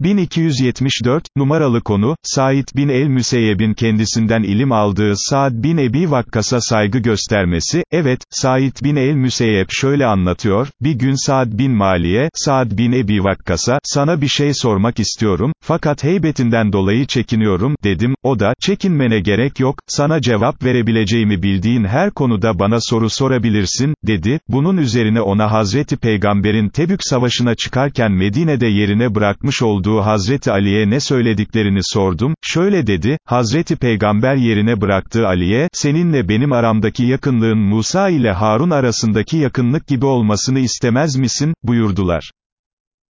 1274, numaralı konu, Said bin el-Müseyyeb'in kendisinden ilim aldığı Saad bin Ebi Vakkas'a saygı göstermesi, evet, Said bin el-Müseyyeb şöyle anlatıyor, bir gün Saad bin Mali'ye, Saad bin Ebi Vakkas'a, sana bir şey sormak istiyorum, fakat heybetinden dolayı çekiniyorum, dedim, o da, çekinmene gerek yok, sana cevap verebileceğimi bildiğin her konuda bana soru sorabilirsin, dedi, bunun üzerine ona Hazreti Peygamber'in Tebük Savaşı'na çıkarken Medine'de yerine bırakmış olduğu Hazreti Ali'ye ne söylediklerini sordum, şöyle dedi, Hazreti Peygamber yerine bıraktığı Ali'ye, seninle benim aramdaki yakınlığın Musa ile Harun arasındaki yakınlık gibi olmasını istemez misin, buyurdular.